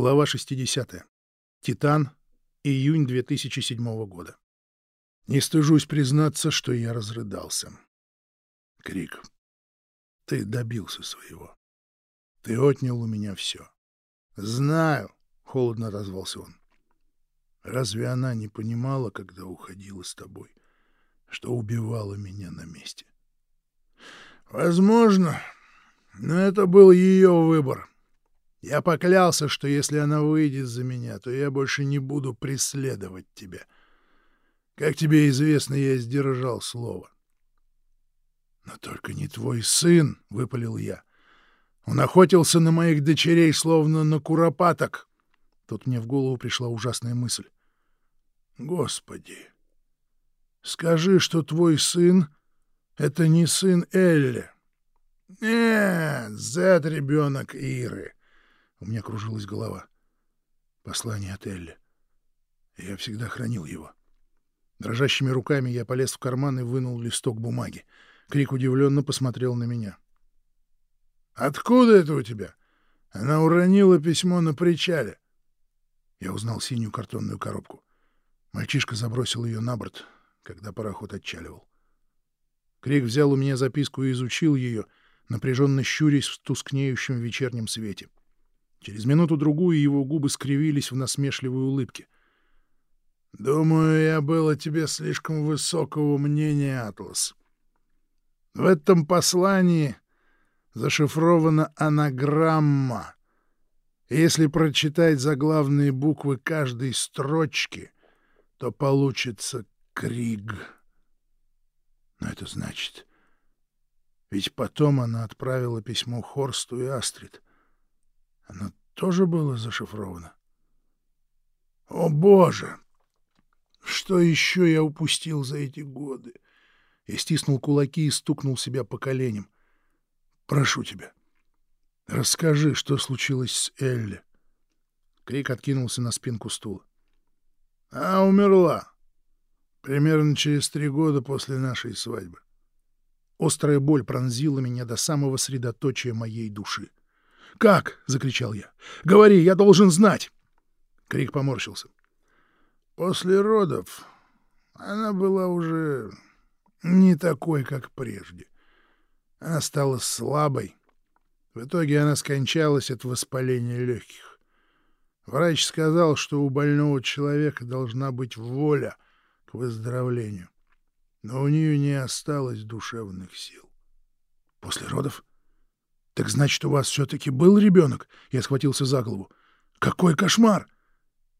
Глава 60. Титан. Июнь 2007 года. Не стыжусь признаться, что я разрыдался. Крик. Ты добился своего. Ты отнял у меня все. Знаю, — холодно отозвался он. Разве она не понимала, когда уходила с тобой, что убивала меня на месте? Возможно, но это был ее выбор. Я поклялся, что если она выйдет за меня, то я больше не буду преследовать тебя. Как тебе известно, я сдержал слово. — Но только не твой сын, — выпалил я. Он охотился на моих дочерей, словно на куропаток. Тут мне в голову пришла ужасная мысль. — Господи, скажи, что твой сын — это не сын Элли. — Нет, Зет — ребенок Иры. — у меня кружилась голова. Послание от Элли. Я всегда хранил его. Дрожащими руками я полез в карман и вынул листок бумаги. Крик удивленно посмотрел на меня. «Откуда это у тебя?» Она уронила письмо на причале. Я узнал синюю картонную коробку. Мальчишка забросил ее на борт, когда пароход отчаливал. Крик взял у меня записку и изучил ее, напряженно щурясь в тускнеющем вечернем свете. — Через минуту-другую его губы скривились в насмешливой улыбке. «Думаю, я был о тебе слишком высокого мнения, Атлас. В этом послании зашифрована анаграмма. если прочитать заглавные буквы каждой строчки, то получится Криг. Но это значит... Ведь потом она отправила письмо Хорсту и Астрид — оно тоже было зашифровано. О, Боже! Что еще я упустил за эти годы? Я стиснул кулаки и стукнул себя по коленям. Прошу тебя, расскажи, что случилось с Элли. Крик откинулся на спинку стула. А умерла. Примерно через три года после нашей свадьбы. Острая боль пронзила меня до самого средоточия моей души. «Как?» — закричал я. «Говори, я должен знать!» Крик поморщился. После родов она была уже не такой, как прежде. Она стала слабой. В итоге она скончалась от воспаления легких. Врач сказал, что у больного человека должна быть воля к выздоровлению, но у нее не осталось душевных сил. После родов? «Так значит, у вас все-таки был ребенок?» Я схватился за голову. «Какой кошмар!»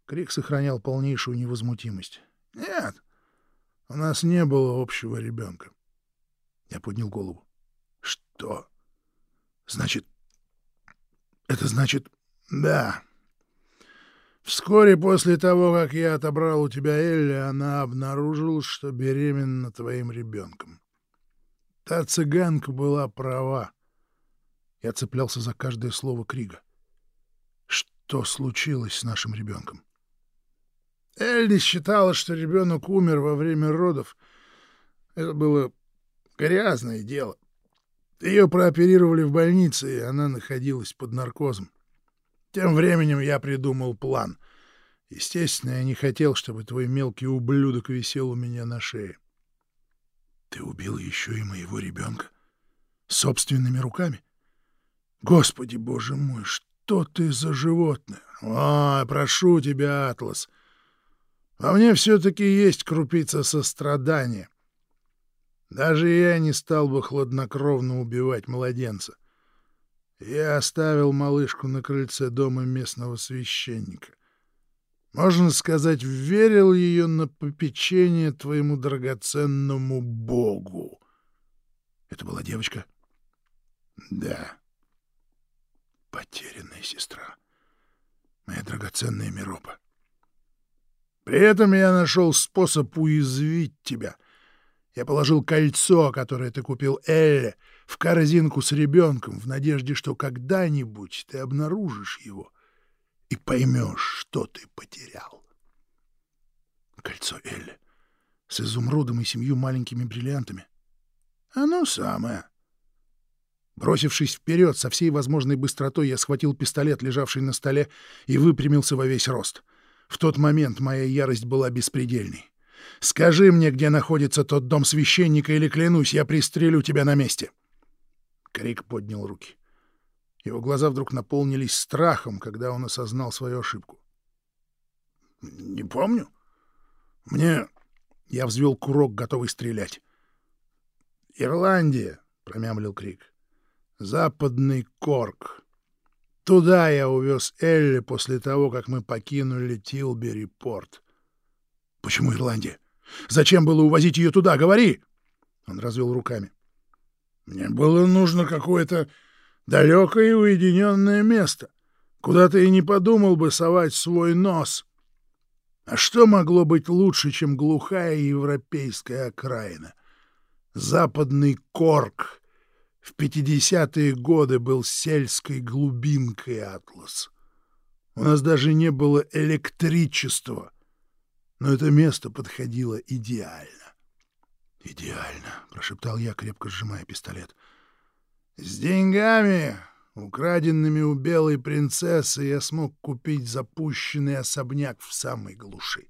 Крик сохранял полнейшую невозмутимость. «Нет, у нас не было общего ребенка». Я поднял голову. «Что? Значит... Это значит... Да. Вскоре после того, как я отобрал у тебя Элли, она обнаружила, что беременна твоим ребенком. Та цыганка была права. Я цеплялся за каждое слово Крига. Что случилось с нашим ребенком? Элли считала, что ребенок умер во время родов. Это было грязное дело. Ее прооперировали в больнице, и она находилась под наркозом. Тем временем я придумал план. Естественно, я не хотел, чтобы твой мелкий ублюдок висел у меня на шее. Ты убил еще и моего ребенка? Собственными руками? Господи, боже мой, что ты за животное? Ой, прошу тебя, Атлас. Во мне все-таки есть крупица сострадания. Даже я не стал бы хладнокровно убивать младенца. Я оставил малышку на крыльце дома местного священника. Можно сказать, верил ее на попечение твоему драгоценному богу. Это была девочка? Да потерянная сестра, моя драгоценная Миропа. При этом я нашел способ уязвить тебя. Я положил кольцо, которое ты купил Элле, в корзинку с ребенком, в надежде, что когда-нибудь ты обнаружишь его и поймешь, что ты потерял. Кольцо Элли с изумрудом и семью маленькими бриллиантами. Оно самое. Бросившись вперед со всей возможной быстротой, я схватил пистолет, лежавший на столе, и выпрямился во весь рост. В тот момент моя ярость была беспредельной. «Скажи мне, где находится тот дом священника, или, клянусь, я пристрелю тебя на месте!» Крик поднял руки. Его глаза вдруг наполнились страхом, когда он осознал свою ошибку. «Не помню. Мне...» Я взвел курок, готовый стрелять. «Ирландия», — промямлил Крик. «Западный Корк. Туда я увез Элли после того, как мы покинули Тилбери-порт». «Почему Ирландия? Зачем было увозить ее туда? Говори!» Он развел руками. «Мне было нужно какое-то далекое и уединенное место, куда ты и не подумал бы совать свой нос». А что могло быть лучше, чем глухая европейская окраина? Западный Корк в 50-е годы был сельской глубинкой Атлас. У нас даже не было электричества, но это место подходило идеально. «Идеально», — прошептал я, крепко сжимая пистолет. «С деньгами Украденными у белой принцессы я смог купить запущенный особняк в самой глуши.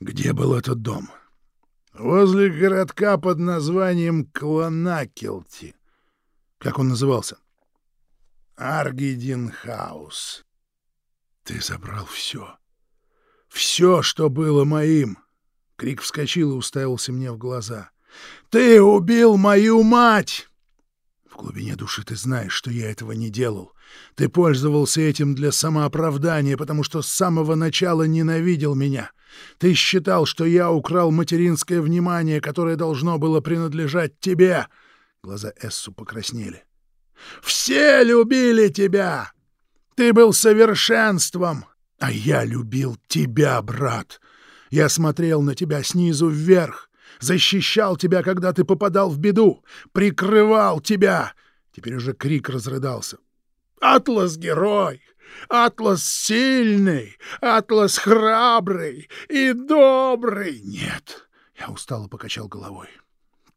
Где был этот дом? Возле городка под названием Клонакелти. Как он назывался? Аргидинхаус. Ты забрал все. Все, что было моим. Крик вскочил и уставился мне в глаза. Ты убил мою мать! В глубине души ты знаешь, что я этого не делал. Ты пользовался этим для самооправдания, потому что с самого начала ненавидел меня. Ты считал, что я украл материнское внимание, которое должно было принадлежать тебе. Глаза Эссу покраснели. Все любили тебя. Ты был совершенством, а я любил тебя, брат. Я смотрел на тебя снизу вверх защищал тебя, когда ты попадал в беду, прикрывал тебя!» Теперь уже крик разрыдался. «Атлас — герой! Атлас сильный! Атлас храбрый и добрый!» «Нет!» — я устало покачал головой.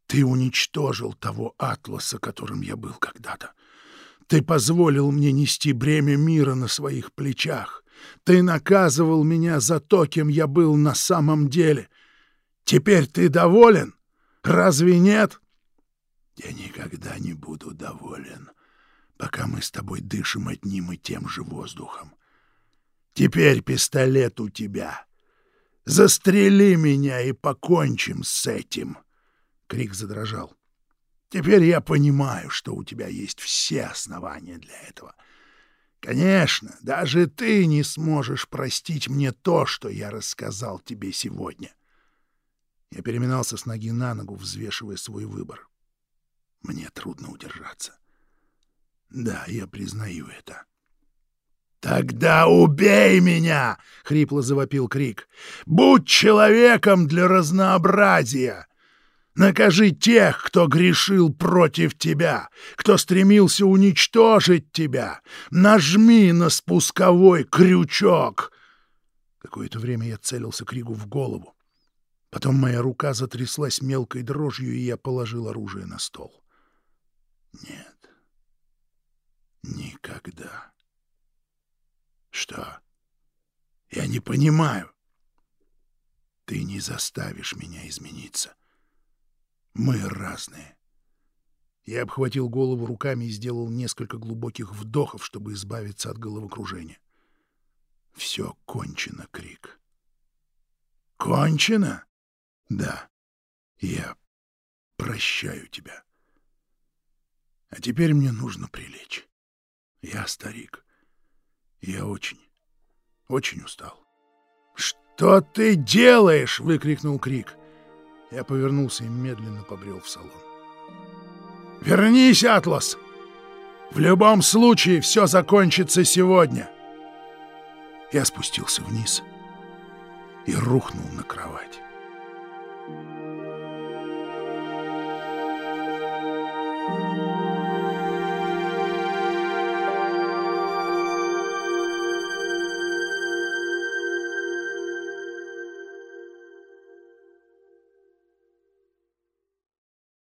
«Ты уничтожил того Атласа, которым я был когда-то. Ты позволил мне нести бремя мира на своих плечах. Ты наказывал меня за то, кем я был на самом деле. Теперь ты доволен? Разве нет? Я никогда не буду доволен, пока мы с тобой дышим одним и тем же воздухом. Теперь пистолет у тебя. Застрели меня и покончим с этим. Крик задрожал. Теперь я понимаю, что у тебя есть все основания для этого. Конечно, даже ты не сможешь простить мне то, что я рассказал тебе сегодня. Я переминался с ноги на ногу, взвешивая свой выбор. Мне трудно удержаться. Да, я признаю это. «Тогда убей меня!» — хрипло завопил Крик. «Будь человеком для разнообразия! Накажи тех, кто грешил против тебя, кто стремился уничтожить тебя! Нажми на спусковой крючок!» Какое-то время я целился Кригу в голову. Потом моя рука затряслась мелкой дрожью, и я положил оружие на стол. Нет. Никогда. Что? Я не понимаю. Ты не заставишь меня измениться. Мы разные. Я обхватил голову руками и сделал несколько глубоких вдохов, чтобы избавиться от головокружения. Все кончено, Крик. Кончено? Да, я прощаю тебя. А теперь мне нужно прилечь. Я старик. Я очень, очень устал. «Что ты делаешь?» — выкрикнул Крик. Я повернулся и медленно побрел в салон. «Вернись, Атлас! В любом случае все закончится сегодня!» Я спустился вниз и рухнул на кровать.